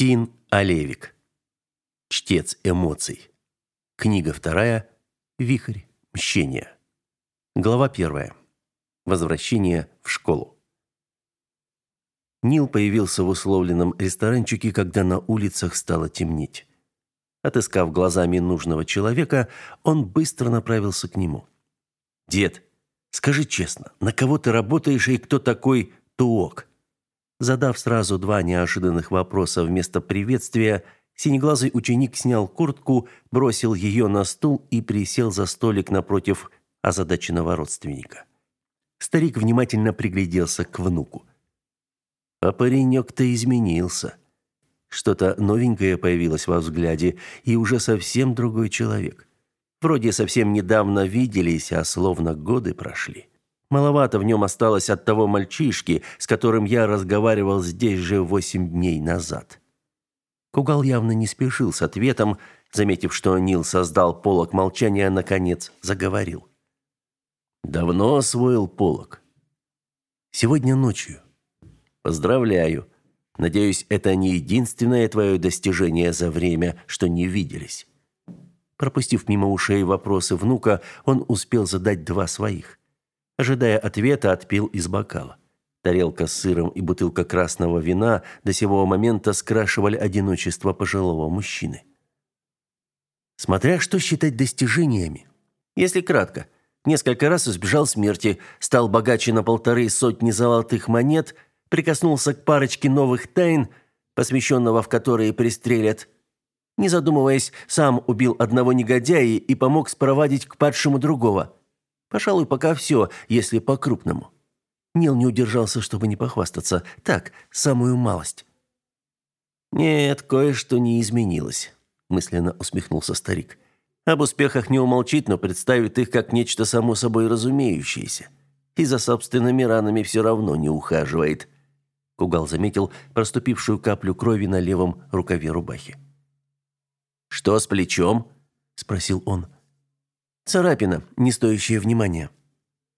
Тин Алевик. Чтец эмоций. Книга вторая. Вихрь мщения. Глава первая. Возвращение в школу. Нил появился в условленном ресторанчике, когда на улицах стало темнеть. Отыскав глазами нужного человека, он быстро направился к нему. «Дед, скажи честно, на кого ты работаешь и кто такой Туок?» Задав сразу два неожиданных вопроса вместо приветствия, синеглазый ученик снял куртку, бросил ее на стул и присел за столик напротив озадаченного родственника. Старик внимательно пригляделся к внуку. А паренек-то изменился. Что-то новенькое появилось во взгляде, и уже совсем другой человек. Вроде совсем недавно виделись, а словно годы прошли. Маловато в нем осталось от того мальчишки, с которым я разговаривал здесь же восемь дней назад. Кугал явно не спешил с ответом, заметив, что Нил создал полог молчания, наконец заговорил. Давно освоил полог. Сегодня ночью. Поздравляю. Надеюсь, это не единственное твое достижение за время, что не виделись. Пропустив мимо ушей вопросы внука, он успел задать два своих. Ожидая ответа, отпил из бокала. Тарелка с сыром и бутылка красного вина до сего момента скрашивали одиночество пожилого мужчины. Смотря что считать достижениями. Если кратко, несколько раз избежал смерти, стал богаче на полторы сотни золотых монет, прикоснулся к парочке новых тайн, посвященного в которые пристрелят. Не задумываясь, сам убил одного негодяя и помог спровадить к падшему другого – Пожалуй, пока все, если по-крупному. Нил не удержался, чтобы не похвастаться. Так, самую малость. «Нет, кое-что не изменилось», – мысленно усмехнулся старик. «Об успехах не умолчит, но представит их как нечто само собой разумеющееся. И за собственными ранами все равно не ухаживает». Кугал заметил проступившую каплю крови на левом рукаве рубахи. «Что с плечом?» – спросил он. Царапина, не стоящая внимания.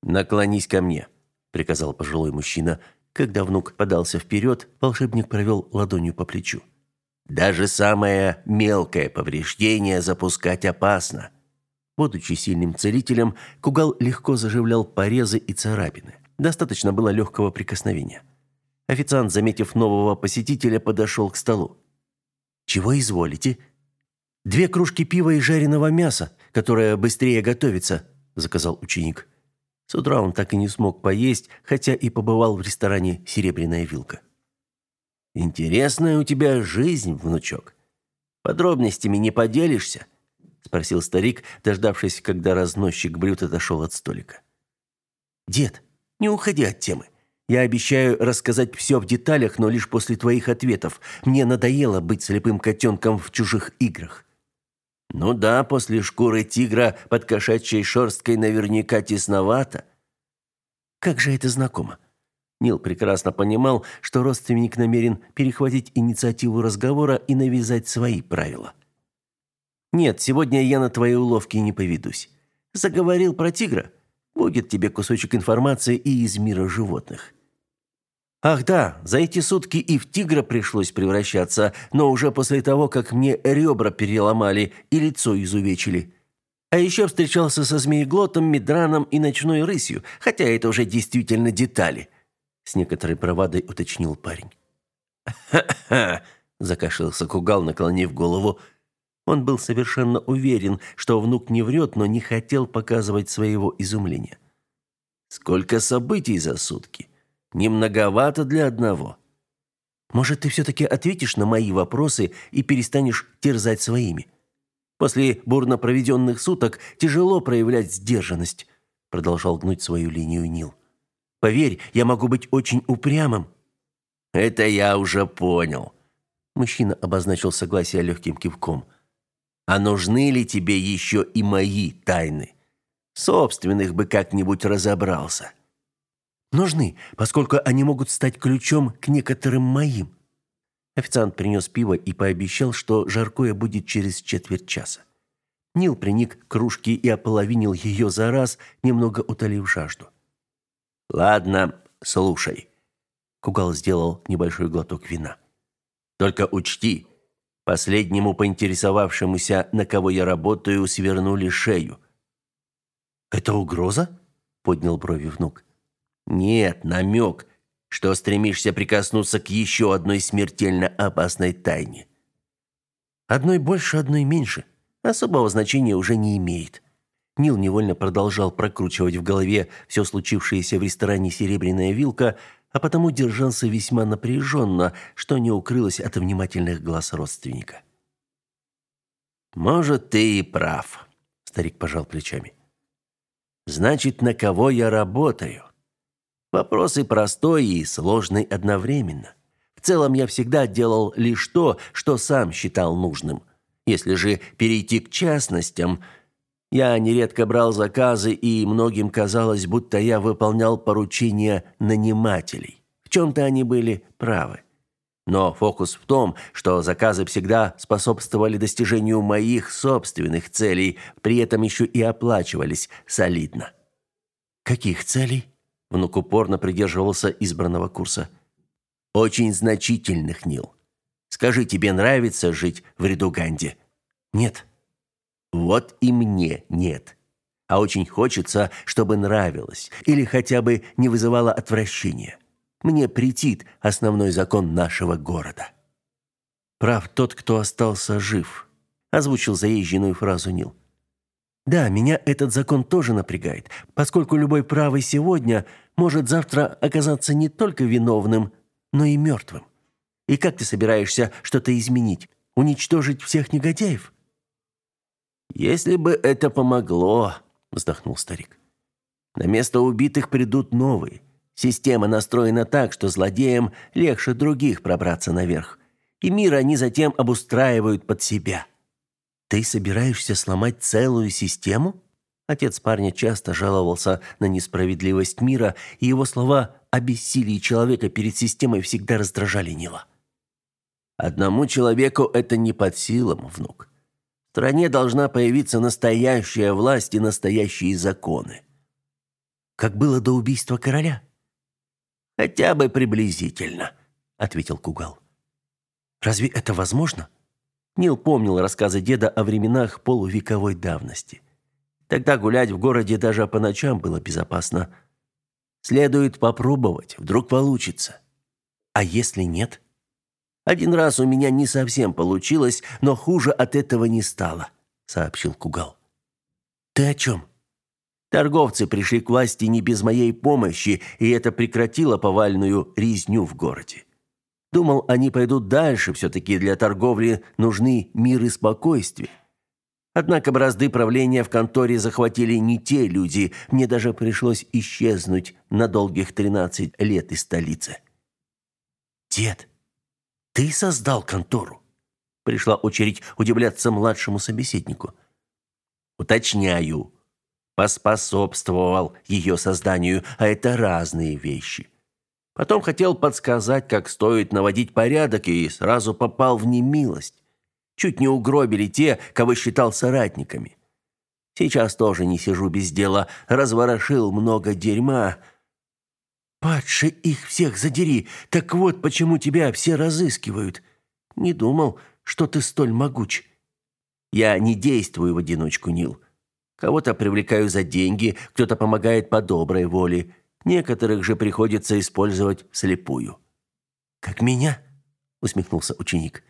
Наклонись ко мне, приказал пожилой мужчина. Когда внук подался вперед, волшебник провел ладонью по плечу. Даже самое мелкое повреждение запускать опасно. Будучи сильным целителем, Кугал легко заживлял порезы и царапины. Достаточно было легкого прикосновения. Официант, заметив нового посетителя, подошел к столу. «Чего изволите?» «Две кружки пива и жареного мяса», которая быстрее готовится», – заказал ученик. С утра он так и не смог поесть, хотя и побывал в ресторане «Серебряная вилка». «Интересная у тебя жизнь, внучок. Подробностями не поделишься?» – спросил старик, дождавшись, когда разносчик блюд отошел от столика. «Дед, не уходи от темы. Я обещаю рассказать все в деталях, но лишь после твоих ответов. Мне надоело быть слепым котенком в чужих играх». Ну да, после шкуры тигра под кошачьей шерсткой наверняка тесновато. Как же это знакомо. Нил прекрасно понимал, что родственник намерен перехватить инициативу разговора и навязать свои правила. Нет, сегодня я на твои уловки не поведусь. Заговорил про тигра. Будет тебе кусочек информации и из мира животных. Ах да, за эти сутки и в тигра пришлось превращаться, но уже после того, как мне ребра переломали и лицо изувечили. А еще встречался со змееглотом, медраном и ночной рысью, хотя это уже действительно детали. С некоторой бравадой уточнил парень. «Ха-ха!» – закашлялся Кугал, наклонив голову. Он был совершенно уверен, что внук не врет, но не хотел показывать своего изумления. «Сколько событий за сутки! Не многовато для одного. Может, ты все-таки ответишь на мои вопросы и перестанешь терзать своими? После бурно проведенных суток тяжело проявлять сдержанность, продолжал гнуть свою линию Нил. Поверь, я могу быть очень упрямым. Это я уже понял. Мужчина обозначил согласие легким кивком. А нужны ли тебе еще и мои тайны? Собственных бы как-нибудь разобрался. Нужны, поскольку они могут стать ключом к некоторым моим. Официант принес пиво и пообещал, что жаркое будет через четверть часа. Нил приник к кружке и ополовинил ее за раз, немного утолив жажду. «Ладно, слушай». Кугал сделал небольшой глоток вина. Только учти, последнему поинтересовавшемуся, на кого я работаю, свернули шею. Это угроза? поднял брови внук. Нет, намек, что стремишься прикоснуться к еще одной смертельно опасной тайне. Одной больше, одной меньше. Особого значения уже не имеет. Нил невольно продолжал прокручивать в голове все случившееся в ресторане «Серебряная вилка», а потому держался весьма напряженно, что не укрылось от внимательных глаз родственника. «Может, ты и прав», — старик пожал плечами. «Значит, на кого я работаю?» Вопрос и простой, и сложный одновременно. В целом я всегда делал лишь то, что сам считал нужным. Если же перейти к частностям, я нередко брал заказы, и многим казалось, будто я выполнял поручения нанимателей. В чем-то они были правы. Но фокус в том, что заказы всегда способствовали достижению моих собственных целей, при этом еще и оплачивались солидно. Каких целей? Внук упорно придерживался избранного курса. Очень значительных, Нил. Скажи, тебе нравится жить в Редуганде? Нет. Вот и мне нет. А очень хочется, чтобы нравилось или хотя бы не вызывало отвращения. Мне претит основной закон нашего города. Прав тот, кто остался жив, озвучил заезженную фразу Нил. Да, меня этот закон тоже напрягает, поскольку любой правый сегодня может завтра оказаться не только виновным, но и мертвым. И как ты собираешься что-то изменить? Уничтожить всех негодяев? Если бы это помогло, вздохнул старик. На место убитых придут новые. Система настроена так, что злодеям легче других пробраться наверх. И мир они затем обустраивают под себя. Ты собираешься сломать целую систему? Отец парня часто жаловался на несправедливость мира, и его слова о бессилии человека перед системой всегда раздражали Нила. Одному человеку это не под силам, внук. В стране должна появиться настоящая власть и настоящие законы. Как было до убийства короля? Хотя бы приблизительно, ответил Кугал. Разве это возможно? Нил помнил рассказы деда о временах полувековой давности. Тогда гулять в городе даже по ночам было безопасно. Следует попробовать, вдруг получится. А если нет? Один раз у меня не совсем получилось, но хуже от этого не стало, сообщил Кугал. Ты о чем? Торговцы пришли к власти не без моей помощи, и это прекратило повальную резню в городе. Думал, они пойдут дальше, все таки для торговли нужны мир и спокойствие. Однако бразды правления в конторе захватили не те люди, мне даже пришлось исчезнуть на долгих 13 лет из столицы. Дед, ты создал контору? Пришла очередь удивляться младшему собеседнику. Уточняю, поспособствовал ее созданию, а это разные вещи. Потом хотел подсказать, как стоит наводить порядок, и сразу попал в немилость. Чуть не угробили те, кого считал соратниками. Сейчас тоже не сижу без дела, разворошил много дерьма. Падше их всех задери, так вот почему тебя все разыскивают. Не думал, что ты столь могуч. Я не действую в одиночку, Нил. Кого-то привлекаю за деньги, кто-то помогает по доброй воле. Некоторых же приходится использовать вслепую. Как меня? усмехнулся ученик.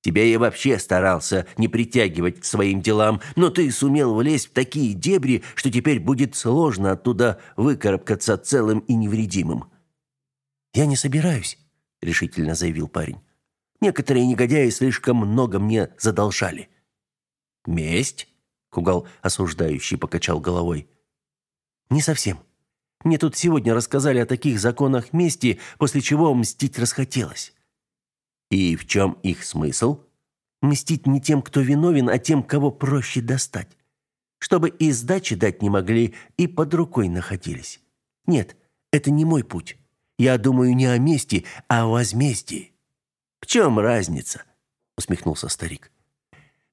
Тебя я вообще старался не притягивать к своим делам, но ты сумел влезть в такие дебри, что теперь будет сложно оттуда выкарабкаться целым и невредимым. Я не собираюсь, решительно заявил парень. Некоторые негодяи слишком много мне задолжали. Месть? Кугал осуждающий покачал головой. Не совсем. Мне тут сегодня рассказали о таких законах мести, после чего мстить расхотелось. И в чем их смысл? Мстить не тем, кто виновен, а тем, кого проще достать. Чтобы и сдачи дать не могли, и под рукой находились. Нет, это не мой путь. Я думаю не о мести, а о возмездии. В чем разница? усмехнулся старик.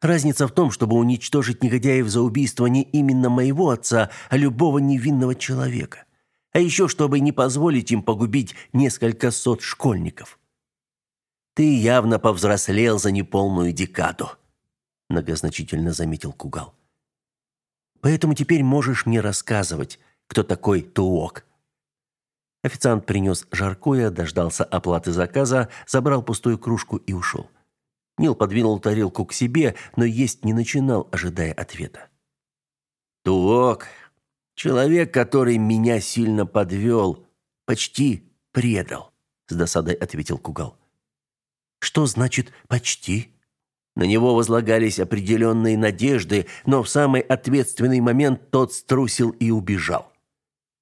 Разница в том, чтобы уничтожить негодяев за убийство не именно моего отца, а любого невинного человека. А еще чтобы не позволить им погубить несколько сот школьников. Ты явно повзрослел за неполную декаду, многозначительно заметил Кугал. Поэтому теперь можешь мне рассказывать, кто такой Туок. Официант принес жаркое, дождался оплаты заказа, забрал пустую кружку и ушел. Нил подвинул тарелку к себе, но есть не начинал, ожидая ответа. Туок, человек, который меня сильно подвел, почти предал, с досадой ответил Кугал. Что значит почти? На него возлагались определенные надежды, но в самый ответственный момент тот струсил и убежал.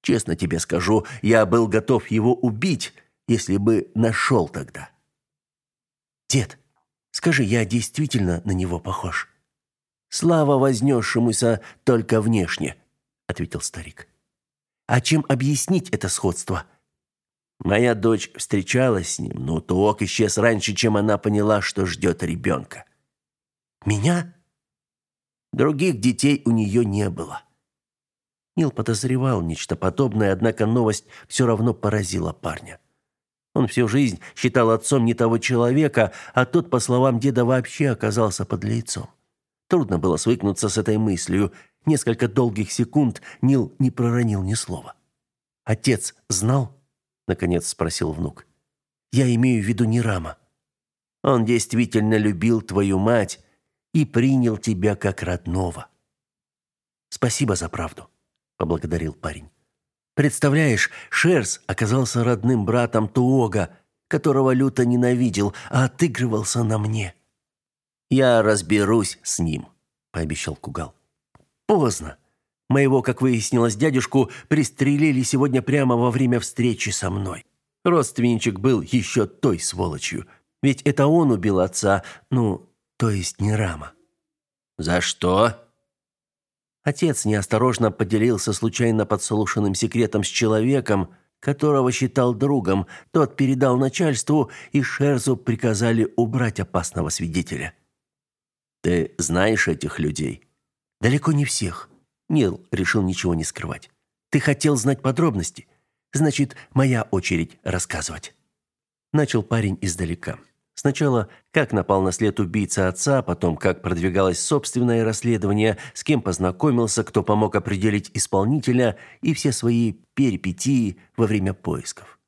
Честно тебе скажу, я был готов его убить, если бы нашел тогда. Дед, скажи, я действительно на него похож? Слава вознесшемуся только внешне, ответил старик. А чем объяснить это сходство? Моя дочь встречалась с ним, но Туок исчез раньше, чем она поняла, что ждет ребенка. Меня? Других детей у нее не было. Нил подозревал нечто подобное, однако новость все равно поразила парня. Он всю жизнь считал отцом не того человека, а тот, по словам деда, вообще оказался подлецом. Трудно было свыкнуться с этой мыслью. Несколько долгих секунд Нил не проронил ни слова. «Отец знал?» — наконец спросил внук. «Я имею в виду не Рама. Он действительно любил твою мать и принял тебя как родного. Спасибо за правду, поблагодарил парень. Представляешь, Шерс оказался родным братом Туога, которого люто ненавидел, а отыгрывался на мне. Я разберусь с ним, пообещал Кугал. Поздно. Моего, как выяснилось, дядюшку пристрелили сегодня прямо во время встречи со мной. Родственничек был еще той сволочью. Ведь это он убил отца, ну, то есть не Рама. За что? Отец неосторожно поделился случайно подслушанным секретом с человеком, которого считал другом. Тот передал начальству, и Шерзу приказали убрать опасного свидетеля. Ты знаешь этих людей? Далеко не всех. Нил решил ничего не скрывать. Ты хотел знать подробности? Значит, моя очередь рассказывать. Начал парень издалека. Сначала, как напал на след убийца отца, потом, как продвигалось собственное расследование, с кем познакомился, кто помог определить исполнителя и все свои перипетии во время поисков.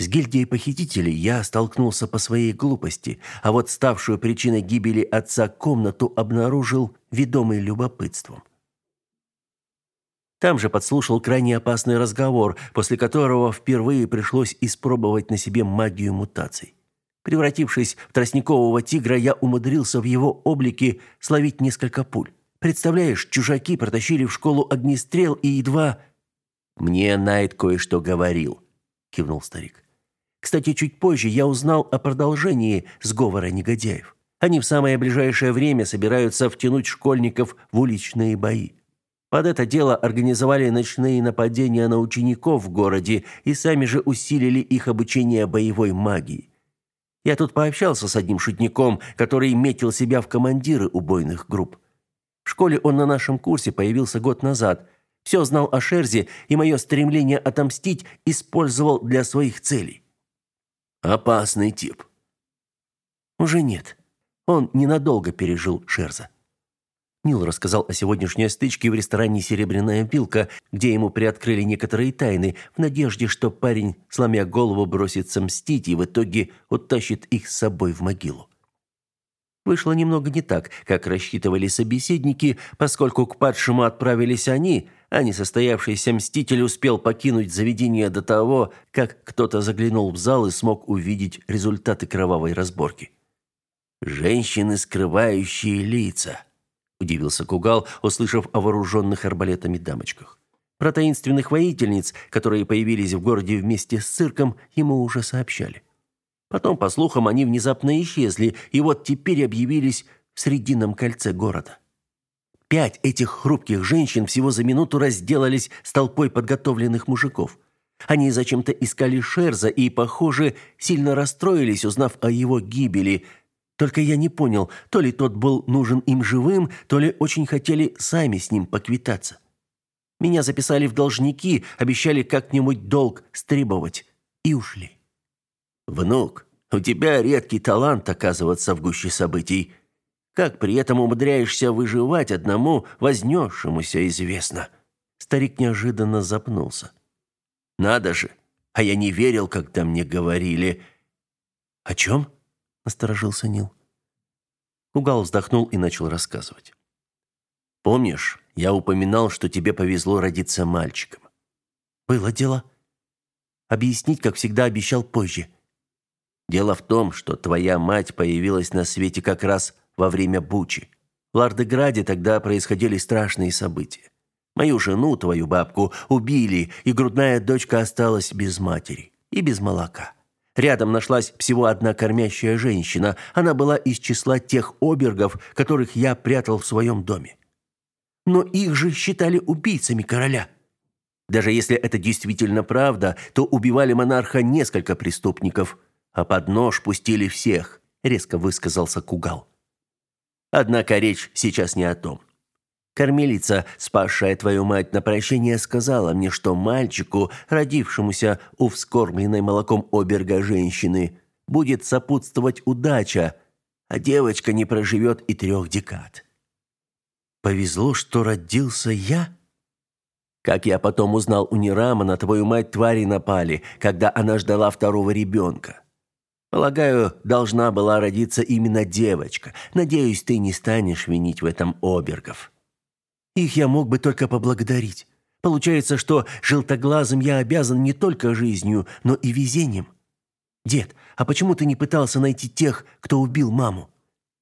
С гильдией похитителей я столкнулся по своей глупости, а вот ставшую причиной гибели отца комнату обнаружил ведомый любопытством. Там же подслушал крайне опасный разговор, после которого впервые пришлось испробовать на себе магию мутаций. Превратившись в тростникового тигра, я умудрился в его облике словить несколько пуль. Представляешь, чужаки протащили в школу огнестрел и едва... «Мне Найт кое-что говорил», — кивнул старик. «Кстати, чуть позже я узнал о продолжении сговора негодяев. Они в самое ближайшее время собираются втянуть школьников в уличные бои. Под это дело организовали ночные нападения на учеников в городе и сами же усилили их обучение боевой магии. Я тут пообщался с одним шутником, который метил себя в командиры убойных групп. В школе он на нашем курсе появился год назад. Все знал о Шерзе и мое стремление отомстить использовал для своих целей. Опасный тип. Уже нет. Он ненадолго пережил Шерза. Нил рассказал о сегодняшней стычке в ресторане «Серебряная пилка», где ему приоткрыли некоторые тайны, в надежде, что парень, сломя голову, бросится мстить и в итоге утащит их с собой в могилу. Вышло немного не так, как рассчитывали собеседники, поскольку к падшему отправились они, а несостоявшийся мститель успел покинуть заведение до того, как кто-то заглянул в зал и смог увидеть результаты кровавой разборки. «Женщины, скрывающие лица», удивился Кугал, услышав о вооруженных арбалетами дамочках. Про таинственных воительниц, которые появились в городе вместе с цирком, ему уже сообщали. Потом, по слухам, они внезапно исчезли, и вот теперь объявились в срединном кольце города. Пять этих хрупких женщин всего за минуту разделались с толпой подготовленных мужиков. Они зачем-то искали Шерза и, похоже, сильно расстроились, узнав о его гибели – только я не понял, то ли тот был нужен им живым, то ли очень хотели сами с ним поквитаться. Меня записали в должники, обещали как-нибудь долг стребовать и ушли. Внук, у тебя редкий талант оказываться в гуще событий. Как при этом умудряешься выживать одному вознесшемуся известно. Старик неожиданно запнулся. Надо же, а я не верил, когда мне говорили. О чем? насторожился Нил. Кугал вздохнул и начал рассказывать. Помнишь, я упоминал, что тебе повезло родиться мальчиком. Было дело. Объяснить, как всегда, обещал позже. Дело в том, что твоя мать появилась на свете как раз во время Бучи. В Лардеграде тогда происходили страшные события. Мою жену, твою бабку, убили, и грудная дочка осталась без матери и без молока. Рядом нашлась всего одна кормящая женщина. Она была из числа тех обергов, которых я прятал в своем доме. Но их же считали убийцами короля. Даже если это действительно правда, то убивали монарха несколько преступников – а под нож пустили всех, резко высказался Кугал. Однако речь сейчас не о том. Кормилица, спасшая твою мать на прощение, сказала мне, что мальчику, родившемуся у вскормленной молоком оберга женщины, будет сопутствовать удача, а девочка не проживет и трех декад. Повезло, что родился я. Как я потом узнал у Нерама, на твою мать твари напали, когда она ждала второго ребенка. Полагаю, должна была родиться именно девочка. Надеюсь, ты не станешь винить в этом обергов. Их я мог бы только поблагодарить. Получается, что желтоглазым я обязан не только жизнью, но и везением. Дед, а почему ты не пытался найти тех, кто убил маму?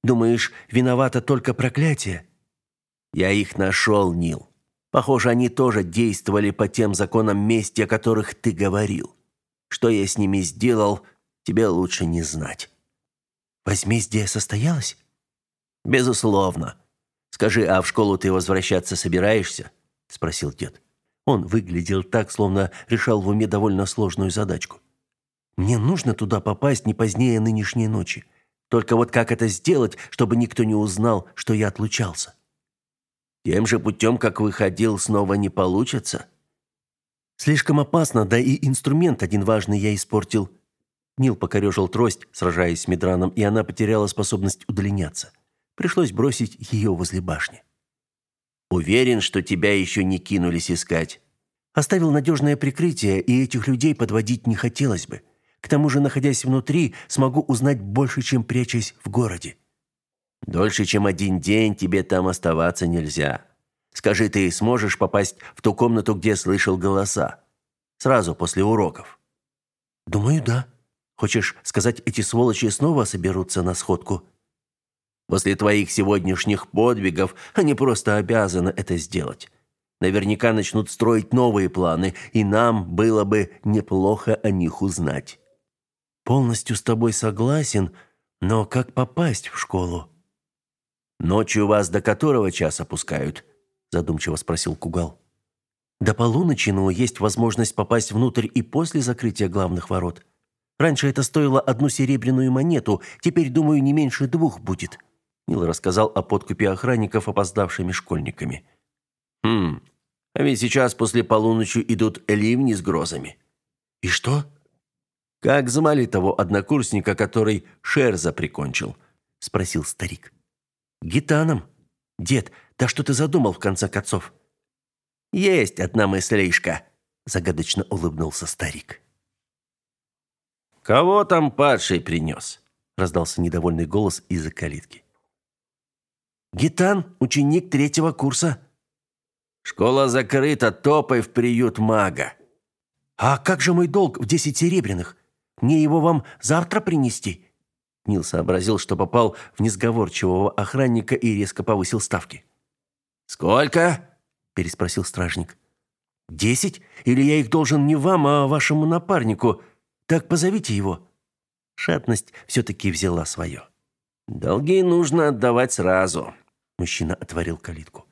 Думаешь, виновато только проклятие? Я их нашел, Нил. Похоже, они тоже действовали по тем законам мести, о которых ты говорил. Что я с ними сделал, тебе лучше не знать. Возмездие состоялось? Безусловно. Скажи, а в школу ты возвращаться собираешься? спросил дед. Он выглядел так, словно решал в уме довольно сложную задачку. Мне нужно туда попасть не позднее нынешней ночи. Только вот как это сделать, чтобы никто не узнал, что я отлучался? Тем же путем, как выходил, снова не получится. Слишком опасно, да и инструмент один важный я испортил. Нил покорежил трость, сражаясь с Медраном, и она потеряла способность удлиняться. Пришлось бросить ее возле башни. «Уверен, что тебя еще не кинулись искать». Оставил надежное прикрытие, и этих людей подводить не хотелось бы. К тому же, находясь внутри, смогу узнать больше, чем прячась в городе. Дольше, чем один день, тебе там оставаться нельзя. Скажи, ты сможешь попасть в ту комнату, где слышал голоса? Сразу после уроков. Думаю, да. Хочешь сказать, эти сволочи снова соберутся на сходку? После твоих сегодняшних подвигов они просто обязаны это сделать. Наверняка начнут строить новые планы, и нам было бы неплохо о них узнать. Полностью с тобой согласен, но как попасть в школу? Ночью вас до которого часа пускают? задумчиво спросил Кугал. До полуночи, но есть возможность попасть внутрь и после закрытия главных ворот. Раньше это стоило одну серебряную монету, теперь, думаю, не меньше двух будет. Нил рассказал о подкупе охранников опоздавшими школьниками. Хм. А ведь сейчас после полуночи идут ливни с грозами. И что? Как звали того однокурсника, который Шерза прикончил? спросил старик. Гитаном. Дед, да что ты задумал в конце концов? Есть одна мыслишка, загадочно улыбнулся старик. «Кого там падший принес?» – раздался недовольный голос из-за калитки. «Гитан, ученик третьего курса». «Школа закрыта, топай в приют мага». «А как же мой долг в десять серебряных? Мне его вам завтра принести?» Нил сообразил, что попал в несговорчивого охранника и резко повысил ставки. «Сколько?» – переспросил стражник. «Десять? Или я их должен не вам, а вашему напарнику?» Так позовите его. Шатность все таки взяла свое. Долги нужно отдавать сразу. Мужчина отворил калитку.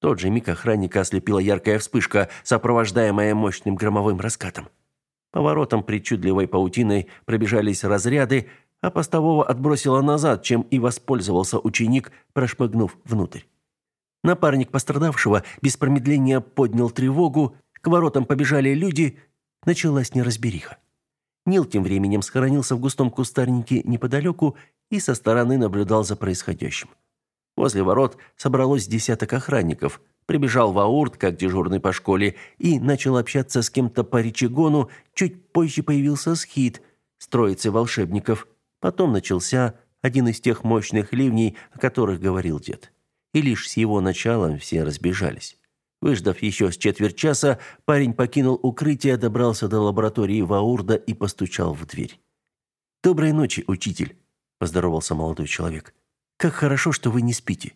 тот же миг охранника ослепила яркая вспышка, сопровождаемая мощным громовым раскатом. Поворотом причудливой паутиной пробежались разряды, а постового отбросило назад, чем и воспользовался ученик, прошмыгнув внутрь. Напарник пострадавшего без промедления поднял тревогу, к воротам побежали люди, началась неразбериха. Нил тем временем схоронился в густом кустарнике неподалеку и со стороны наблюдал за происходящим. Возле ворот собралось десяток охранников. Прибежал Ваурт, как дежурный по школе, и начал общаться с кем-то по речегону. Чуть позже появился Схит с троицей волшебников. Потом начался один из тех мощных ливней, о которых говорил дед. И лишь с его началом все разбежались. Выждав еще с четверть часа, парень покинул укрытие, добрался до лаборатории Ваурда и постучал в дверь. «Доброй ночи, учитель», – поздоровался молодой человек. «Как хорошо, что вы не спите».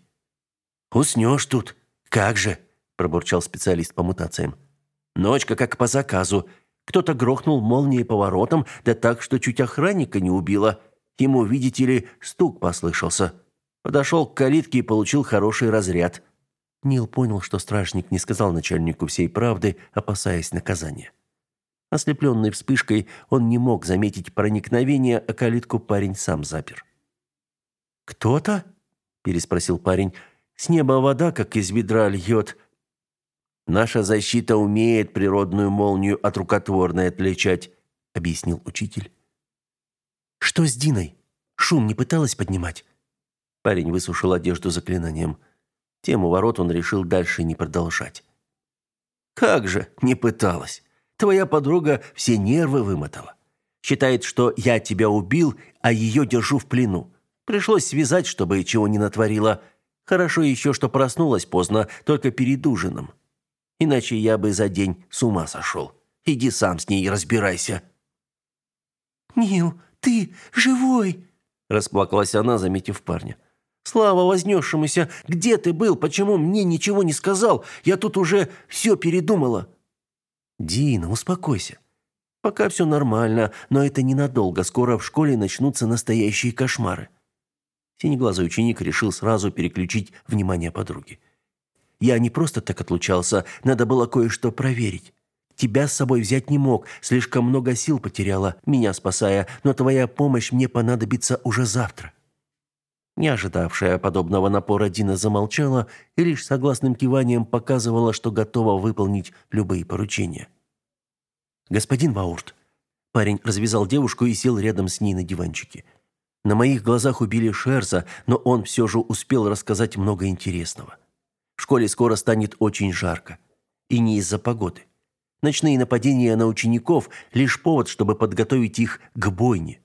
«Уснешь тут. Как же», – пробурчал специалист по мутациям. «Ночка как по заказу. Кто-то грохнул молнией поворотом, да так, что чуть охранника не убило. Ему, видите ли, стук послышался. Подошел к калитке и получил хороший разряд». Нил понял, что стражник не сказал начальнику всей правды, опасаясь наказания. Ослепленный вспышкой, он не мог заметить проникновение, а калитку парень сам запер. «Кто-то?» – переспросил парень. «С неба вода, как из ведра, льет». «Наша защита умеет природную молнию от рукотворной отличать», – объяснил учитель. «Что с Диной? Шум не пыталась поднимать?» Парень высушил одежду заклинанием. Тему ворот он решил дальше не продолжать. «Как же, не пыталась. Твоя подруга все нервы вымотала. Считает, что я тебя убил, а ее держу в плену. Пришлось связать, чтобы чего не натворила. Хорошо еще, что проснулась поздно, только перед ужином. Иначе я бы за день с ума сошел. Иди сам с ней разбирайся». «Нил, ты живой?» Расплакалась она, заметив парня. Слава вознесшемуся, где ты был? Почему мне ничего не сказал? Я тут уже все передумала. Дина, успокойся. Пока все нормально, но это ненадолго. Скоро в школе начнутся настоящие кошмары. Синеглазый ученик решил сразу переключить внимание подруги. Я не просто так отлучался, надо было кое-что проверить. Тебя с собой взять не мог, слишком много сил потеряла, меня спасая, но твоя помощь мне понадобится уже завтра. Не ожидавшая подобного напора Дина замолчала и лишь согласным киванием показывала, что готова выполнить любые поручения. «Господин Ваурт». Парень развязал девушку и сел рядом с ней на диванчике. На моих глазах убили Шерза, но он все же успел рассказать много интересного. В школе скоро станет очень жарко. И не из-за погоды. Ночные нападения на учеников – лишь повод, чтобы подготовить их к бойне.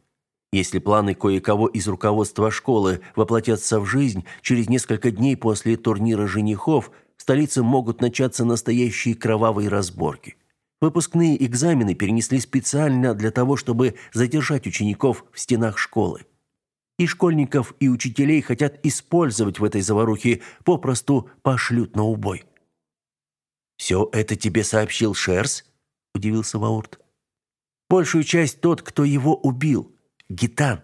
Если планы кое-кого из руководства школы воплотятся в жизнь, через несколько дней после турнира женихов в столице могут начаться настоящие кровавые разборки. Выпускные экзамены перенесли специально для того, чтобы задержать учеников в стенах школы. И школьников, и учителей хотят использовать в этой заварухе, попросту пошлют на убой. «Все это тебе сообщил Шерс?» – удивился Ваурт. «Большую часть тот, кто его убил. Гитан.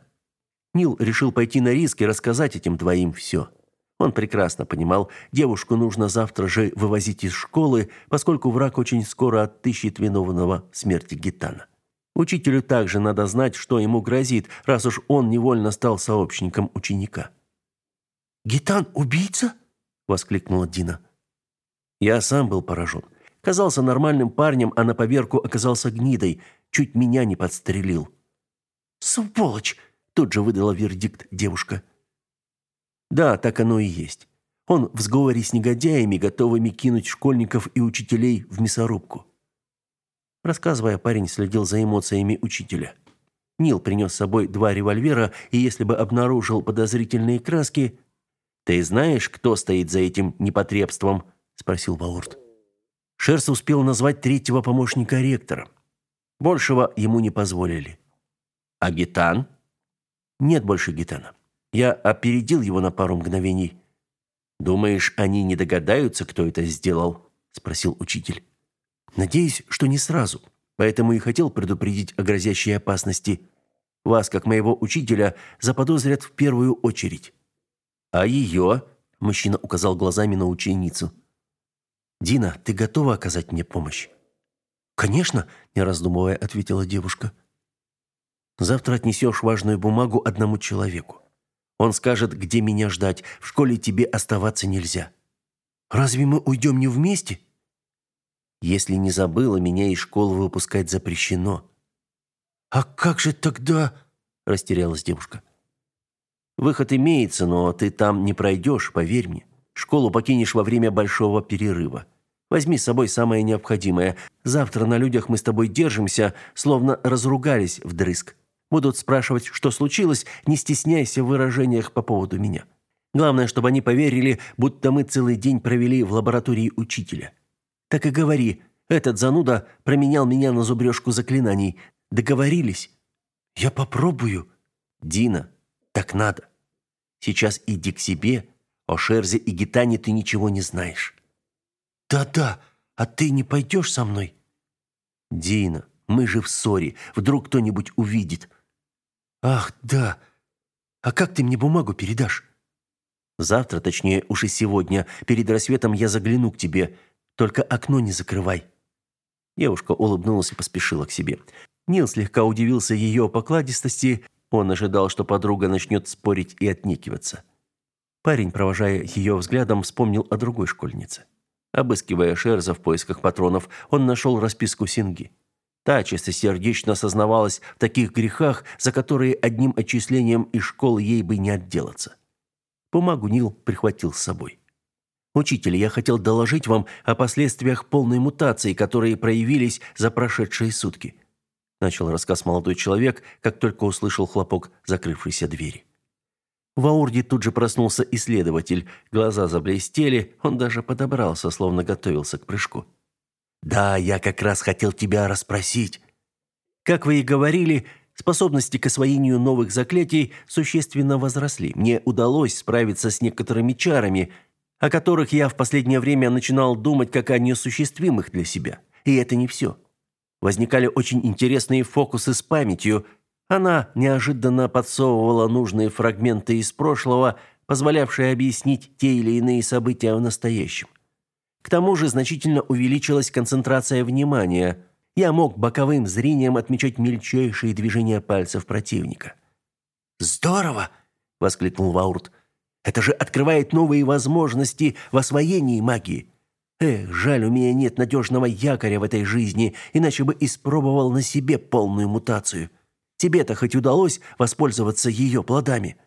Нил решил пойти на риск и рассказать этим двоим все. Он прекрасно понимал, девушку нужно завтра же вывозить из школы, поскольку враг очень скоро отыщет виновного в смерти Гитана. Учителю также надо знать, что ему грозит, раз уж он невольно стал сообщником ученика. «Гитан убийца?» – воскликнула Дина. Я сам был поражен. Казался нормальным парнем, а на поверку оказался гнидой, чуть меня не подстрелил. «Сволочь!» – тут же выдала вердикт девушка. Да, так оно и есть. Он в сговоре с негодяями, готовыми кинуть школьников и учителей в мясорубку. Рассказывая, парень следил за эмоциями учителя. Нил принес с собой два револьвера, и если бы обнаружил подозрительные краски... «Ты знаешь, кто стоит за этим непотребством?» – спросил Баурт. Шерс успел назвать третьего помощника ректора. Большего ему не позволили. А Гитан? Нет больше Гитана. Я опередил его на пару мгновений. Думаешь, они не догадаются, кто это сделал? спросил учитель. Надеюсь, что не сразу. Поэтому и хотел предупредить о грозящей опасности. Вас, как моего учителя, заподозрят в первую очередь. А ее?» – мужчина указал глазами на ученицу. Дина, ты готова оказать мне помощь? Конечно, не раздумывая, ответила девушка. Завтра отнесешь важную бумагу одному человеку. Он скажет, где меня ждать. В школе тебе оставаться нельзя. Разве мы уйдем не вместе? Если не забыла, меня из школы выпускать запрещено. «А как же тогда?» – растерялась девушка. «Выход имеется, но ты там не пройдешь, поверь мне. Школу покинешь во время большого перерыва. Возьми с собой самое необходимое. Завтра на людях мы с тобой держимся, словно разругались вдрызг. Будут спрашивать, что случилось, не стесняйся в выражениях по поводу меня. Главное, чтобы они поверили, будто мы целый день провели в лаборатории учителя. Так и говори, этот зануда променял меня на зубрежку заклинаний. Договорились? Я попробую. Дина, так надо. Сейчас иди к себе. О Шерзе и Гитане ты ничего не знаешь. Да-да, а ты не пойдешь со мной? Дина, мы же в ссоре. Вдруг кто-нибудь увидит. Ах, да. А как ты мне бумагу передашь? Завтра, точнее, уж и сегодня, перед рассветом я загляну к тебе. Только окно не закрывай. Девушка улыбнулась и поспешила к себе. Нил слегка удивился ее покладистости. Он ожидал, что подруга начнет спорить и отнекиваться. Парень, провожая ее взглядом, вспомнил о другой школьнице. Обыскивая Шерза в поисках патронов, он нашел расписку Синги. Та чистосердечно сознавалась в таких грехах, за которые одним отчислением из школы ей бы не отделаться. Бумагу Нил прихватил с собой. «Учитель, я хотел доложить вам о последствиях полной мутации, которые проявились за прошедшие сутки», начал рассказ молодой человек, как только услышал хлопок закрывшейся двери. В аурде тут же проснулся исследователь. Глаза заблестели, он даже подобрался, словно готовился к прыжку. «Да, я как раз хотел тебя расспросить». «Как вы и говорили, способности к освоению новых заклятий существенно возросли. Мне удалось справиться с некоторыми чарами, о которых я в последнее время начинал думать как о неосуществимых для себя. И это не все. Возникали очень интересные фокусы с памятью – она неожиданно подсовывала нужные фрагменты из прошлого, позволявшие объяснить те или иные события в настоящем. К тому же значительно увеличилась концентрация внимания. Я мог боковым зрением отмечать мельчайшие движения пальцев противника. «Здорово!» — воскликнул Ваурт. «Это же открывает новые возможности в освоении магии. Эх, жаль, у меня нет надежного якоря в этой жизни, иначе бы испробовал на себе полную мутацию». Тебе-то хоть удалось воспользоваться ее плодами?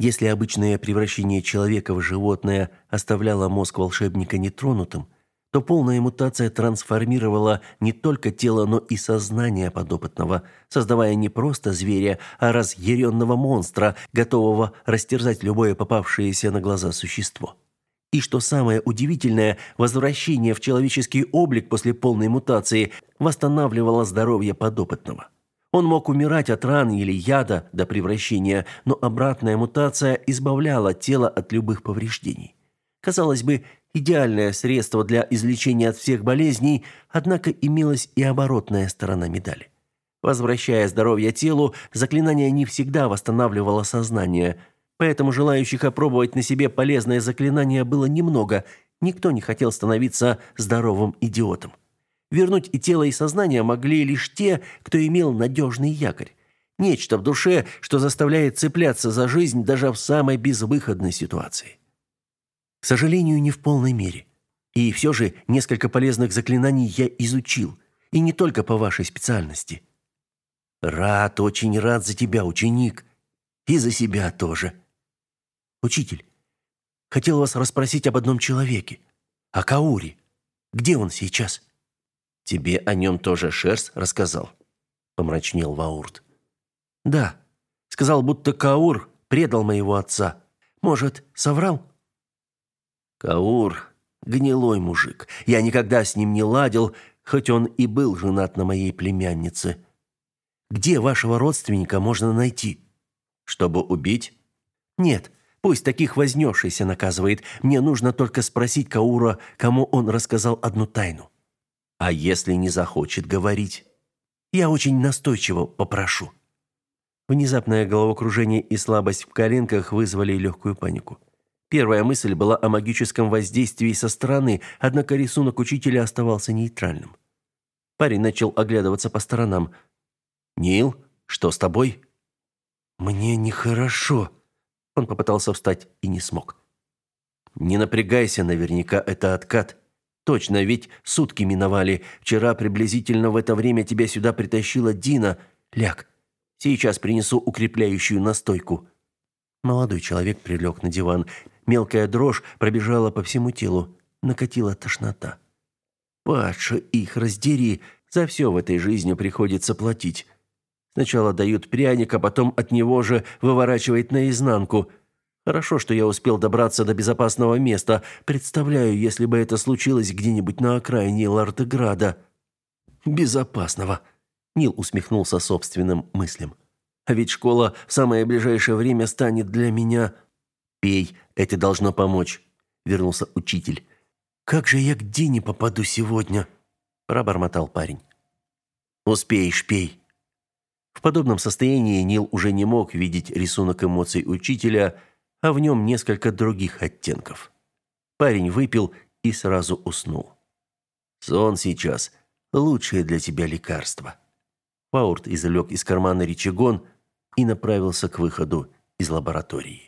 Если обычное превращение человека в животное оставляло мозг волшебника нетронутым, то полная мутация трансформировала не только тело, но и сознание подопытного, создавая не просто зверя, а разъяренного монстра, готового растерзать любое попавшееся на глаза существо. И что самое удивительное, возвращение в человеческий облик после полной мутации восстанавливало здоровье подопытного. Он мог умирать от ран или яда до превращения, но обратная мутация избавляла тело от любых повреждений. Казалось бы, идеальное средство для излечения от всех болезней, однако имелась и оборотная сторона медали. Возвращая здоровье телу, заклинание не всегда восстанавливало сознание, поэтому желающих опробовать на себе полезное заклинание было немного, никто не хотел становиться здоровым идиотом. Вернуть и тело, и сознание могли лишь те, кто имел надежный якорь. Нечто в душе, что заставляет цепляться за жизнь даже в самой безвыходной ситуации. К сожалению, не в полной мере. И все же несколько полезных заклинаний я изучил, и не только по вашей специальности. Рад, очень рад за тебя, ученик, и за себя тоже. Учитель, хотел вас расспросить об одном человеке, о Каури. Где он сейчас? Тебе о нем тоже Шерс рассказал? помрачнел Ваурт. Да, сказал, будто Каур предал моего отца. Может, соврал? Каур гнилой мужик. Я никогда с ним не ладил, хоть он и был женат на моей племяннице. Где вашего родственника можно найти? Чтобы убить? Нет, пусть таких вознесшийся наказывает. Мне нужно только спросить Каура, кому он рассказал одну тайну. А если не захочет говорить? Я очень настойчиво попрошу. Внезапное головокружение и слабость в коленках вызвали легкую панику. Первая мысль была о магическом воздействии со стороны, однако рисунок учителя оставался нейтральным. Парень начал оглядываться по сторонам. «Нил, что с тобой?» «Мне нехорошо». Он попытался встать и не смог. «Не напрягайся, наверняка это откат. Точно, ведь сутки миновали. Вчера приблизительно в это время тебя сюда притащила Дина. Ляг. Сейчас принесу укрепляющую настойку». Молодой человек прилег на диван. Мелкая дрожь пробежала по всему телу. Накатила тошнота. «Паша, их раздери, за все в этой жизни приходится платить. Сначала дают пряник, а потом от него же выворачивает наизнанку. Хорошо, что я успел добраться до безопасного места. Представляю, если бы это случилось где-нибудь на окраине Лартеграда. Безопасного. Нил усмехнулся собственным мыслям. А ведь школа в самое ближайшее время станет для меня... Пей, это должно помочь, вернулся учитель. Как же я к Дине попаду сегодня? пробормотал парень. Успеешь, пей. В подобном состоянии Нил уже не мог видеть рисунок эмоций учителя, а в нем несколько других оттенков. Парень выпил и сразу уснул. Сон сейчас лучшее для тебя лекарство. Паурт извлек из кармана рычагон и направился к выходу из лаборатории.